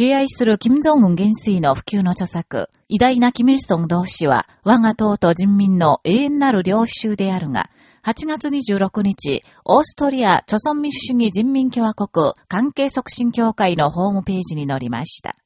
敬愛する金正恩元帥の普及の著作、偉大なキミルソン同士は、我が党と人民の永遠なる領袖であるが、8月26日、オーストリア、著存民主主義人民共和国関係促進協会のホームページに載りました。